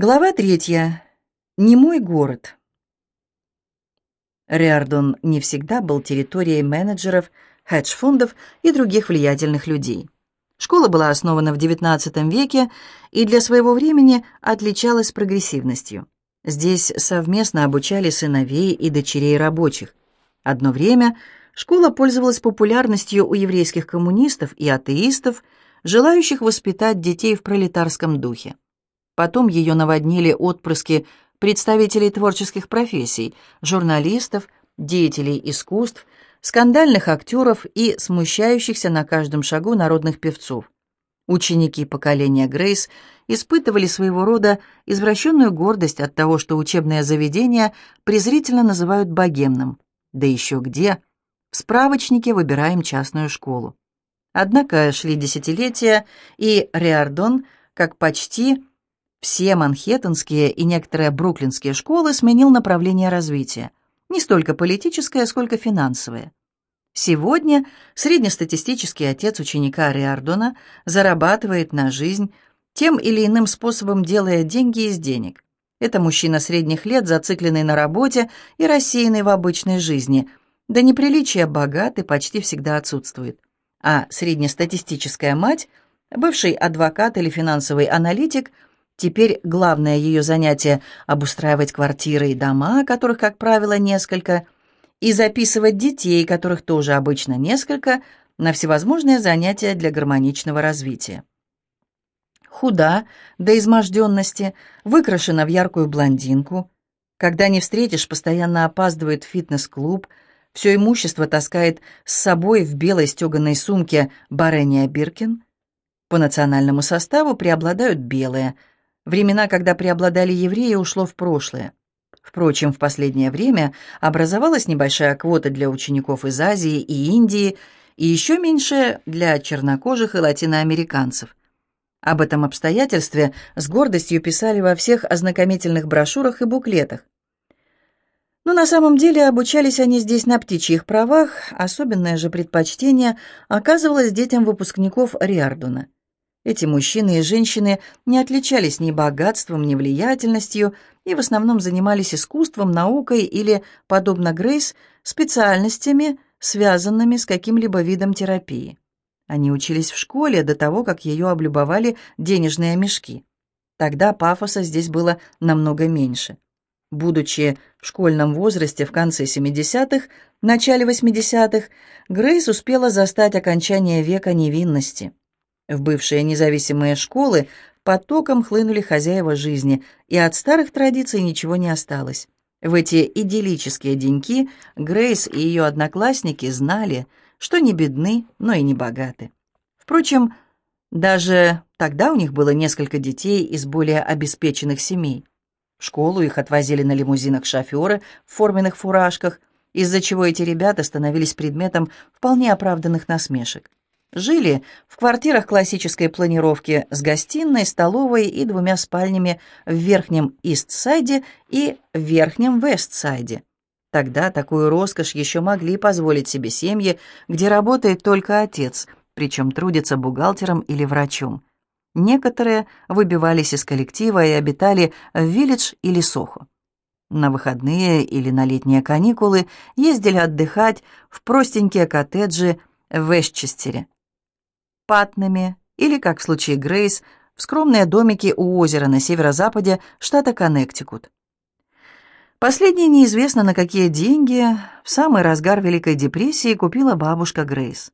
Глава третья. Не мой город. Риардон не всегда был территорией менеджеров, хедж-фондов и других влиятельных людей. Школа была основана в XIX веке и для своего времени отличалась прогрессивностью. Здесь совместно обучали сыновей и дочерей рабочих. Одно время школа пользовалась популярностью у еврейских коммунистов и атеистов, желающих воспитать детей в пролетарском духе. Потом ее наводнили отпрыски представителей творческих профессий, журналистов, деятелей искусств, скандальных актеров и смущающихся на каждом шагу народных певцов. Ученики поколения Грейс испытывали своего рода извращенную гордость от того, что учебное заведение презрительно называют богемным. Да еще где? В справочнике выбираем частную школу. Однако шли десятилетия, и Риардон, как почти все манхэттенские и некоторые бруклинские школы сменил направление развития, не столько политическое, сколько финансовое. Сегодня среднестатистический отец ученика Риардона зарабатывает на жизнь, тем или иным способом делая деньги из денег. Это мужчина средних лет, зацикленный на работе и рассеянный в обычной жизни. До неприличия богат и почти всегда отсутствует. А среднестатистическая мать, бывший адвокат или финансовый аналитик – Теперь главное ее занятие — обустраивать квартиры и дома, которых, как правило, несколько, и записывать детей, которых тоже обычно несколько, на всевозможные занятия для гармоничного развития. Худа до изможденности, выкрашена в яркую блондинку. Когда не встретишь, постоянно опаздывает в фитнес-клуб, все имущество таскает с собой в белой стеганой сумке Барения Биркин. По национальному составу преобладают белые – Времена, когда преобладали евреи, ушло в прошлое. Впрочем, в последнее время образовалась небольшая квота для учеников из Азии и Индии и еще меньше для чернокожих и латиноамериканцев. Об этом обстоятельстве с гордостью писали во всех ознакомительных брошюрах и буклетах. Но на самом деле обучались они здесь на птичьих правах, особенное же предпочтение оказывалось детям выпускников Риардуна – эти мужчины и женщины не отличались ни богатством, ни влиятельностью и в основном занимались искусством, наукой или, подобно Грейс, специальностями, связанными с каким-либо видом терапии. Они учились в школе до того, как ее облюбовали денежные мешки. Тогда пафоса здесь было намного меньше. Будучи в школьном возрасте в конце 70-х, начале 80-х, Грейс успела застать окончание века невинности. В бывшие независимые школы потоком хлынули хозяева жизни, и от старых традиций ничего не осталось. В эти идиллические деньки Грейс и ее одноклассники знали, что не бедны, но и не богаты. Впрочем, даже тогда у них было несколько детей из более обеспеченных семей. В школу их отвозили на лимузинах шоферы в форменных фуражках, из-за чего эти ребята становились предметом вполне оправданных насмешек. Жили в квартирах классической планировки с гостиной, столовой и двумя спальнями в верхнем Ист-Сайде и верхнем Вест-Сайде. Тогда такую роскошь еще могли позволить себе семьи, где работает только отец, причем трудится бухгалтером или врачом. Некоторые выбивались из коллектива и обитали в Виллидж или Сохо. На выходные или на летние каникулы ездили отдыхать в простенькие коттеджи в Вестчестере патными или, как в случае Грейс, в скромные домики у озера на северо-западе штата Коннектикут. Последнее неизвестно на какие деньги в самый разгар Великой депрессии купила бабушка Грейс.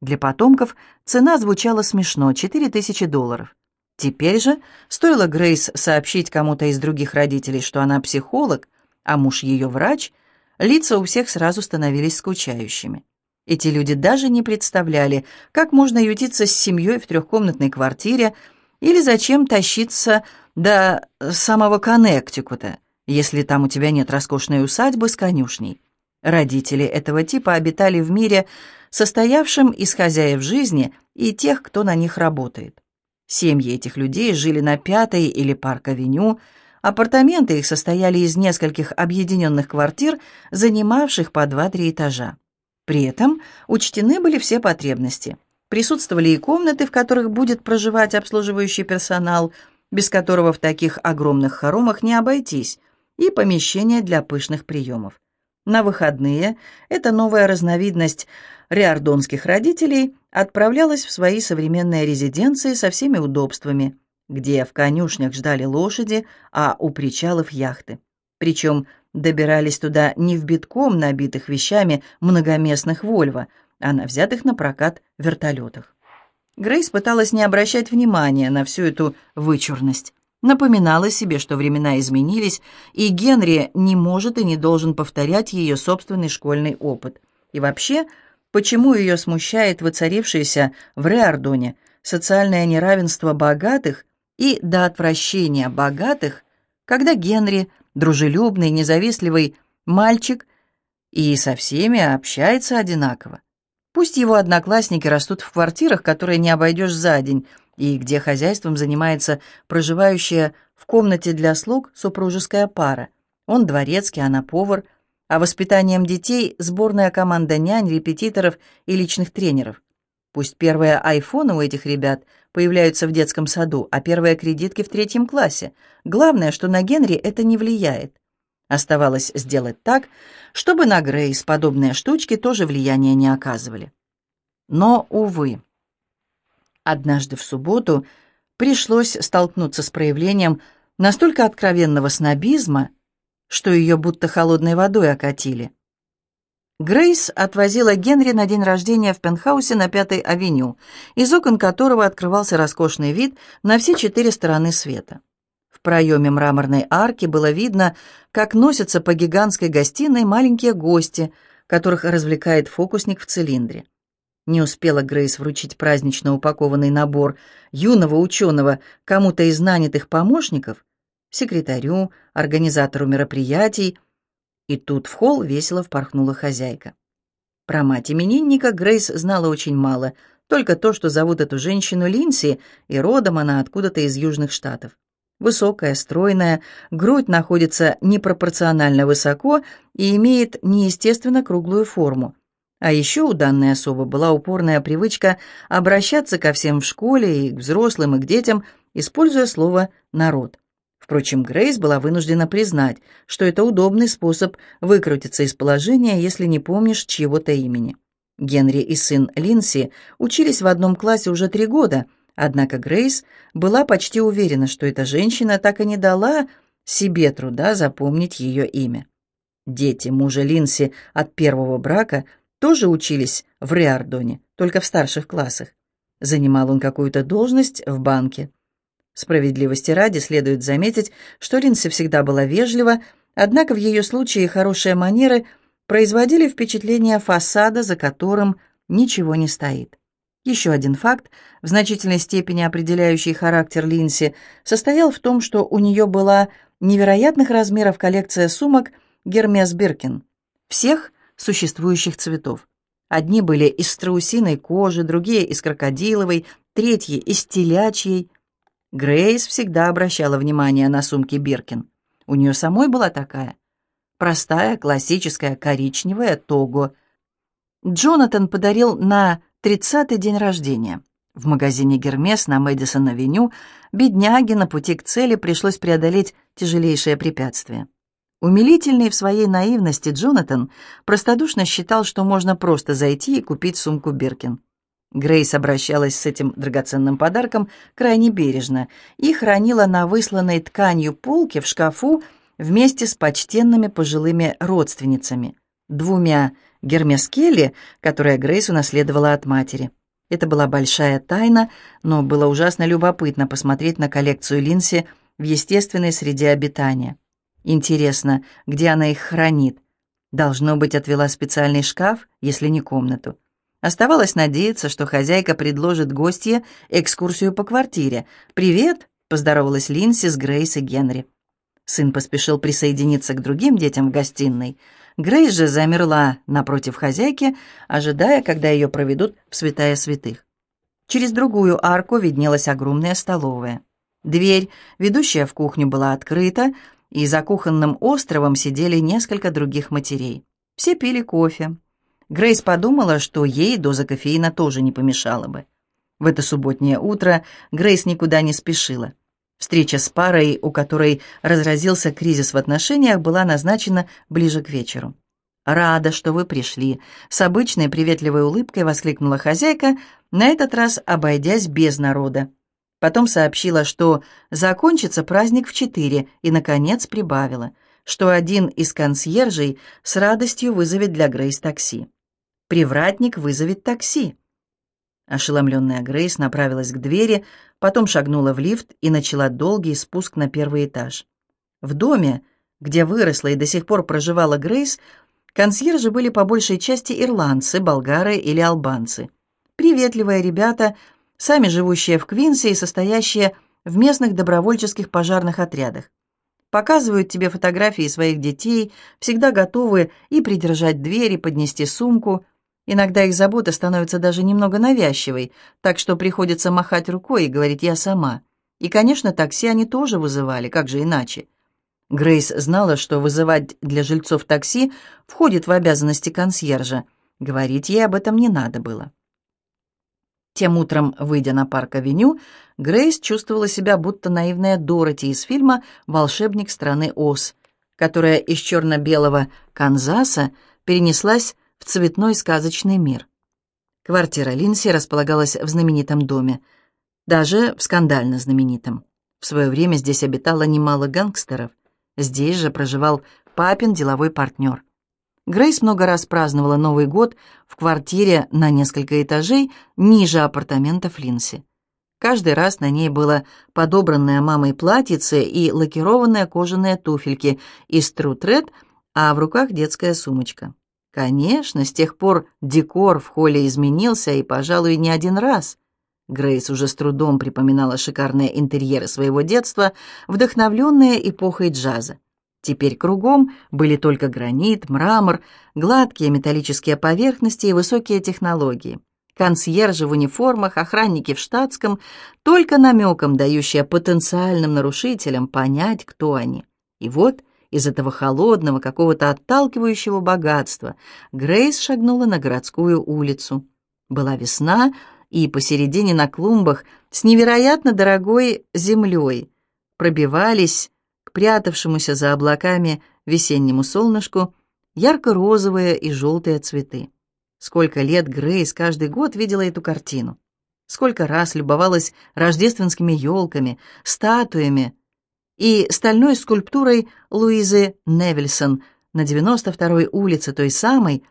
Для потомков цена звучала смешно — 4000 долларов. Теперь же, стоило Грейс сообщить кому-то из других родителей, что она психолог, а муж ее врач, лица у всех сразу становились скучающими. Эти люди даже не представляли, как можно ютиться с семьей в трехкомнатной квартире или зачем тащиться до самого Коннектикута, если там у тебя нет роскошной усадьбы с конюшней. Родители этого типа обитали в мире, состоявшем из хозяев жизни и тех, кто на них работает. Семьи этих людей жили на Пятой или Парк-авеню, апартаменты их состояли из нескольких объединенных квартир, занимавших по два-три этажа. При этом учтены были все потребности. Присутствовали и комнаты, в которых будет проживать обслуживающий персонал, без которого в таких огромных хоромах не обойтись, и помещение для пышных приемов. На выходные эта новая разновидность риордонских родителей отправлялась в свои современные резиденции со всеми удобствами, где в конюшнях ждали лошади, а у причалов яхты. Причем добирались туда не в битком набитых вещами многоместных «Вольво», а на взятых на прокат вертолетах. Грейс пыталась не обращать внимания на всю эту вычурность. Напоминала себе, что времена изменились, и Генри не может и не должен повторять ее собственный школьный опыт. И вообще, почему ее смущает воцарившееся в Реардоне социальное неравенство богатых и до отвращения богатых, когда Генри, дружелюбный, независтливый мальчик, и со всеми общается одинаково. Пусть его одноклассники растут в квартирах, которые не обойдешь за день, и где хозяйством занимается проживающая в комнате для слуг супружеская пара. Он дворецкий, она повар, а воспитанием детей сборная команда нянь, репетиторов и личных тренеров. Пусть первые айфоны у этих ребят появляются в детском саду, а первые кредитки в третьем классе. Главное, что на Генри это не влияет. Оставалось сделать так, чтобы на Грейс подобные штучки тоже влияния не оказывали. Но, увы, однажды в субботу пришлось столкнуться с проявлением настолько откровенного снобизма, что ее будто холодной водой окатили. Грейс отвозила Генри на день рождения в пентхаусе на Пятой авеню, из окон которого открывался роскошный вид на все четыре стороны света проеме мраморной арки было видно, как носятся по гигантской гостиной маленькие гости, которых развлекает фокусник в цилиндре. Не успела Грейс вручить празднично упакованный набор юного ученого кому-то из нанятых помощников, секретарю, организатору мероприятий, и тут в холл весело впорхнула хозяйка. Про мать именинника Грейс знала очень мало, только то, что зовут эту женщину Линси, и родом она откуда-то из Южных Штатов. Высокая, стройная, грудь находится непропорционально высоко и имеет неестественно круглую форму. А еще у данной особы была упорная привычка обращаться ко всем в школе, и к взрослым, и к детям, используя слово «народ». Впрочем, Грейс была вынуждена признать, что это удобный способ выкрутиться из положения, если не помнишь чьего-то имени. Генри и сын Линси учились в одном классе уже три года – Однако Грейс была почти уверена, что эта женщина так и не дала себе труда запомнить ее имя. Дети мужа Линси от первого брака тоже учились в Риардоне, только в старших классах. Занимал он какую-то должность в банке. Справедливости ради следует заметить, что Линси всегда была вежлива, однако в ее случае хорошие манеры производили впечатление фасада, за которым ничего не стоит. Еще один факт, в значительной степени определяющий характер Линси, состоял в том, что у нее была невероятных размеров коллекция сумок Гермес Биркин, всех существующих цветов. Одни были из страусиной кожи, другие из крокодиловой, третьи из телячьей. Грейс всегда обращала внимание на сумки Биркин. У нее самой была такая. Простая, классическая, коричневая того. Джонатан подарил на Тридцатый день рождения. В магазине «Гермес» на Мэдисон-авеню бедняге на пути к цели пришлось преодолеть тяжелейшее препятствие. Умилительный в своей наивности Джонатан простодушно считал, что можно просто зайти и купить сумку Биркин. Грейс обращалась с этим драгоценным подарком крайне бережно и хранила на высланной тканью полке в шкафу вместе с почтенными пожилыми родственницами, двумя Гермес Келли, которая Грейс унаследовала от матери. Это была большая тайна, но было ужасно любопытно посмотреть на коллекцию Линси в естественной среде обитания. Интересно, где она их хранит? Должно быть, отвела специальный шкаф, если не комнату. Оставалось надеяться, что хозяйка предложит гостье экскурсию по квартире. «Привет!» — поздоровалась Линси с Грейс и Генри. Сын поспешил присоединиться к другим детям в гостиной — Грейс же замерла напротив хозяйки, ожидая, когда ее проведут в святая святых. Через другую арку виднелась огромная столовая. Дверь, ведущая в кухню, была открыта, и за кухонным островом сидели несколько других матерей. Все пили кофе. Грейс подумала, что ей доза кофеина тоже не помешала бы. В это субботнее утро Грейс никуда не спешила. Встреча с парой, у которой разразился кризис в отношениях, была назначена ближе к вечеру. «Рада, что вы пришли», — с обычной приветливой улыбкой воскликнула хозяйка, на этот раз обойдясь без народа. Потом сообщила, что закончится праздник в четыре, и, наконец, прибавила, что один из консьержей с радостью вызовет для Грейс такси. «Привратник вызовет такси». Ошеломленная Грейс направилась к двери, потом шагнула в лифт и начала долгий спуск на первый этаж. В доме, где выросла и до сих пор проживала Грейс, консьержи были по большей части ирландцы, болгары или албанцы. Приветливые ребята, сами живущие в Квинсе и состоящие в местных добровольческих пожарных отрядах. Показывают тебе фотографии своих детей, всегда готовы и придержать дверь, и поднести сумку, Иногда их забота становится даже немного навязчивой, так что приходится махать рукой и говорить «я сама». И, конечно, такси они тоже вызывали, как же иначе. Грейс знала, что вызывать для жильцов такси входит в обязанности консьержа. Говорить ей об этом не надо было. Тем утром, выйдя на парк-авеню, Грейс чувствовала себя будто наивная Дороти из фильма «Волшебник страны Оз», которая из черно-белого Канзаса перенеслась в цветной сказочный мир. Квартира Линси располагалась в знаменитом доме, даже в скандально знаменитом. В свое время здесь обитало немало гангстеров. Здесь же проживал папин деловой партнер. Грейс много раз праздновала Новый год в квартире на несколько этажей ниже апартаментов Линси. Каждый раз на ней было подобранное мамой платьице и лакированные кожаные туфельки из Трутред, а в руках детская сумочка. Конечно, с тех пор декор в холле изменился, и, пожалуй, не один раз. Грейс уже с трудом припоминала шикарные интерьеры своего детства, вдохновленные эпохой джаза. Теперь кругом были только гранит, мрамор, гладкие металлические поверхности и высокие технологии. Консьержи в униформах, охранники в штатском, только намеком дающие потенциальным нарушителям понять, кто они. И вот из этого холодного, какого-то отталкивающего богатства, Грейс шагнула на городскую улицу. Была весна, и посередине на клумбах с невероятно дорогой землей пробивались к прятавшемуся за облаками весеннему солнышку ярко-розовые и желтые цветы. Сколько лет Грейс каждый год видела эту картину. Сколько раз любовалась рождественскими елками, статуями, и стальной скульптурой Луизы Невельсон на 92-й улице, той самой,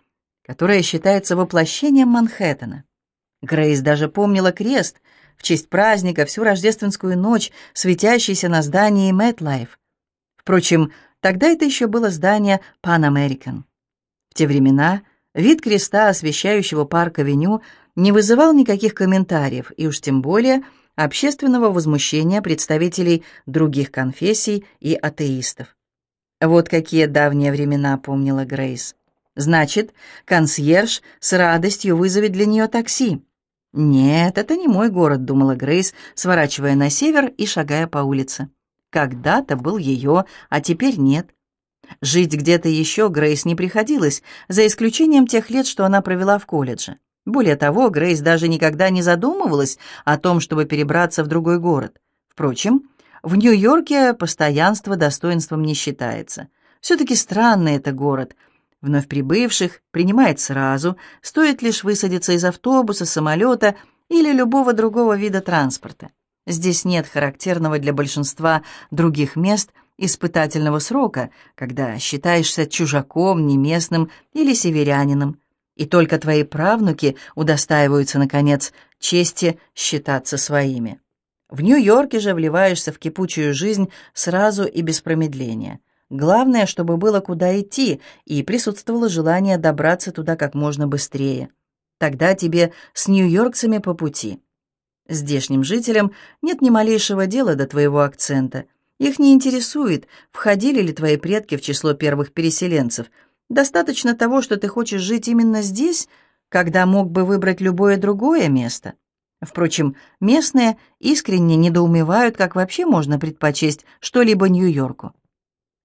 которая считается воплощением Манхэттена. Грейс даже помнила крест в честь праздника всю рождественскую ночь, светящийся на здании MetLife. Впрочем, тогда это еще было здание Pan American. В те времена вид креста, освещающего парк-авеню, не вызывал никаких комментариев, и уж тем более – общественного возмущения представителей других конфессий и атеистов. Вот какие давние времена помнила Грейс. Значит, консьерж с радостью вызовет для нее такси. «Нет, это не мой город», — думала Грейс, сворачивая на север и шагая по улице. «Когда-то был ее, а теперь нет». Жить где-то еще Грейс не приходилось, за исключением тех лет, что она провела в колледже. Более того, Грейс даже никогда не задумывалась о том, чтобы перебраться в другой город. Впрочем, в Нью-Йорке постоянство достоинством не считается. Все-таки странный это город. Вновь прибывших принимает сразу, стоит лишь высадиться из автобуса, самолета или любого другого вида транспорта. Здесь нет характерного для большинства других мест испытательного срока, когда считаешься чужаком, неместным или северянином, и только твои правнуки удостаиваются, наконец, чести считаться своими. В Нью-Йорке же вливаешься в кипучую жизнь сразу и без промедления. Главное, чтобы было куда идти, и присутствовало желание добраться туда как можно быстрее. Тогда тебе с нью-йоркцами по пути. Здешним жителям нет ни малейшего дела до твоего акцента. Их не интересует, входили ли твои предки в число первых переселенцев – Достаточно того, что ты хочешь жить именно здесь, когда мог бы выбрать любое другое место. Впрочем, местные искренне недоумевают, как вообще можно предпочесть что-либо Нью-Йорку.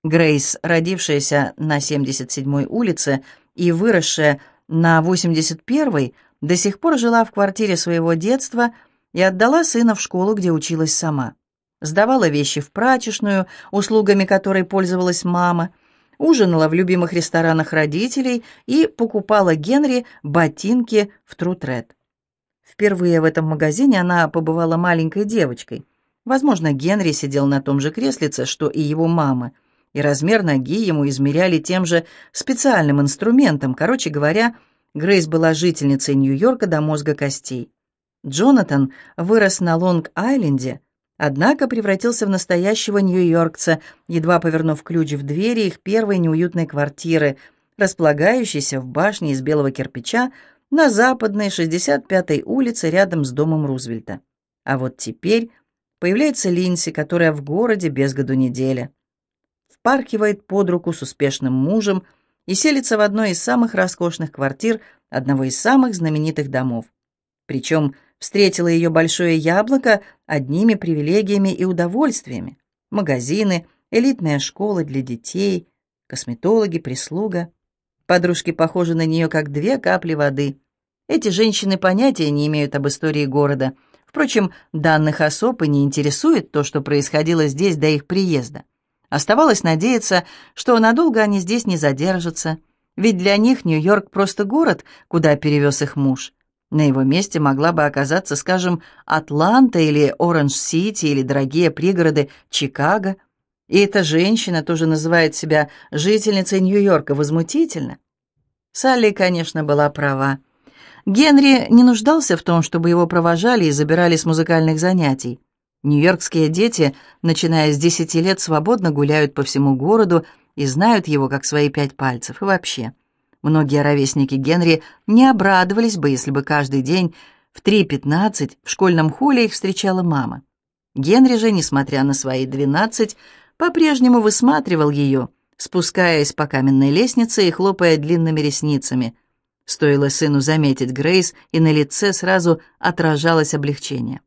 Грейс, родившаяся на 77-й улице и выросшая на 81-й, до сих пор жила в квартире своего детства и отдала сына в школу, где училась сама. сдавала вещи в прачечную, услугами которой пользовалась мама, ужинала в любимых ресторанах родителей и покупала Генри ботинки в Трутред. Впервые в этом магазине она побывала маленькой девочкой. Возможно, Генри сидел на том же креслице, что и его мама, и размер ноги ему измеряли тем же специальным инструментом. Короче говоря, Грейс была жительницей Нью-Йорка до мозга костей. Джонатан вырос на Лонг-Айленде, однако превратился в настоящего нью-йоркца, едва повернув ключ в двери их первой неуютной квартиры, располагающейся в башне из белого кирпича на западной 65-й улице рядом с домом Рузвельта. А вот теперь появляется Линси, которая в городе без году неделя. Впаркивает под руку с успешным мужем и селится в одной из самых роскошных квартир одного из самых знаменитых домов. Причем встретило ее большое яблоко одними привилегиями и удовольствиями. Магазины, элитная школа для детей, косметологи, прислуга. Подружки похожи на нее, как две капли воды. Эти женщины понятия не имеют об истории города. Впрочем, данных особ и не интересует то, что происходило здесь до их приезда. Оставалось надеяться, что надолго они здесь не задержатся, ведь для них Нью-Йорк просто город, куда перевез их муж. На его месте могла бы оказаться, скажем, Атланта или Оранж-Сити или дорогие пригороды Чикаго. И эта женщина тоже называет себя жительницей Нью-Йорка. Возмутительно. Салли, конечно, была права. Генри не нуждался в том, чтобы его провожали и забирали с музыкальных занятий. Нью-Йоркские дети, начиная с десяти лет, свободно гуляют по всему городу и знают его как свои пять пальцев. И вообще, Многие ровесники Генри не обрадовались бы, если бы каждый день в 3.15 в школьном холле их встречала мама. Генри же, несмотря на свои 12, по-прежнему высматривал ее, спускаясь по каменной лестнице и хлопая длинными ресницами. Стоило сыну заметить Грейс, и на лице сразу отражалось облегчение.